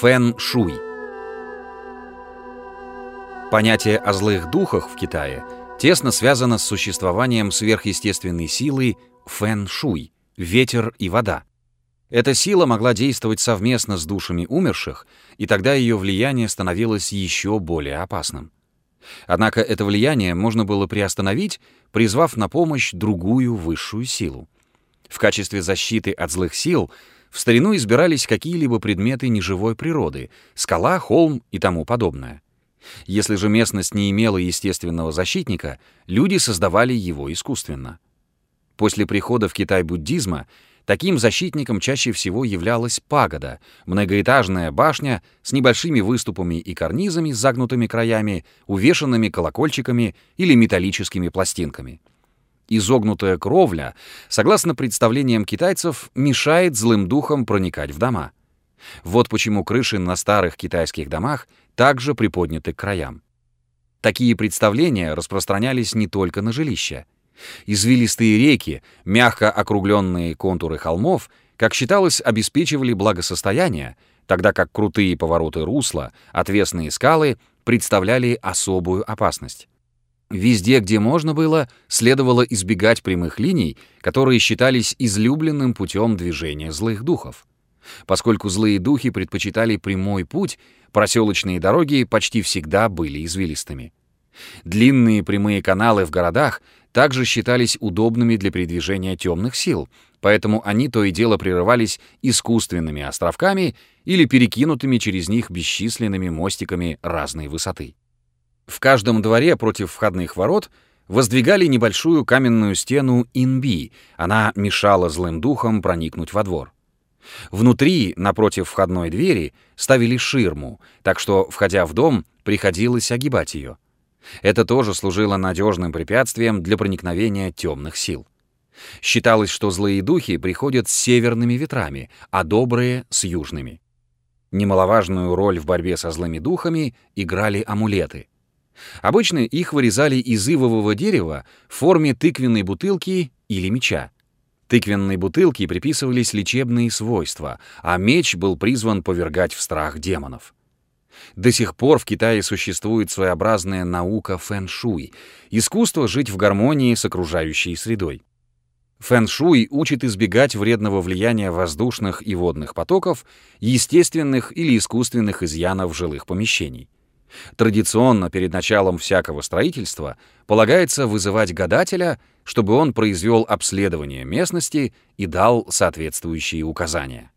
Фэн-шуй. Понятие о злых духах в Китае тесно связано с существованием сверхъестественной силы фэн-шуй — ветер и вода. Эта сила могла действовать совместно с душами умерших, и тогда ее влияние становилось еще более опасным. Однако это влияние можно было приостановить, призвав на помощь другую высшую силу. В качестве защиты от злых сил в старину избирались какие-либо предметы неживой природы — скала, холм и тому подобное. Если же местность не имела естественного защитника, люди создавали его искусственно. После прихода в Китай буддизма таким защитником чаще всего являлась пагода, многоэтажная башня с небольшими выступами и карнизами с загнутыми краями, увешанными колокольчиками или металлическими пластинками. Изогнутая кровля, согласно представлениям китайцев, мешает злым духам проникать в дома. Вот почему крыши на старых китайских домах также приподняты к краям. Такие представления распространялись не только на жилища. Извилистые реки, мягко округленные контуры холмов, как считалось, обеспечивали благосостояние, тогда как крутые повороты русла, отвесные скалы представляли особую опасность. Везде, где можно было, следовало избегать прямых линий, которые считались излюбленным путем движения злых духов. Поскольку злые духи предпочитали прямой путь, проселочные дороги почти всегда были извилистыми. Длинные прямые каналы в городах также считались удобными для передвижения темных сил, поэтому они то и дело прерывались искусственными островками или перекинутыми через них бесчисленными мостиками разной высоты. В каждом дворе против входных ворот воздвигали небольшую каменную стену инби, она мешала злым духам проникнуть во двор. Внутри, напротив входной двери, ставили ширму, так что, входя в дом, приходилось огибать ее. Это тоже служило надежным препятствием для проникновения темных сил. Считалось, что злые духи приходят с северными ветрами, а добрые — с южными. Немаловажную роль в борьбе со злыми духами играли амулеты. Обычно их вырезали из ивового дерева в форме тыквенной бутылки или меча. Тыквенной бутылке приписывались лечебные свойства, а меч был призван повергать в страх демонов. До сих пор в Китае существует своеобразная наука фэн-шуй — искусство жить в гармонии с окружающей средой. Фэн-шуй учит избегать вредного влияния воздушных и водных потоков, естественных или искусственных изъянов жилых помещений. Традиционно перед началом всякого строительства полагается вызывать гадателя, чтобы он произвел обследование местности и дал соответствующие указания.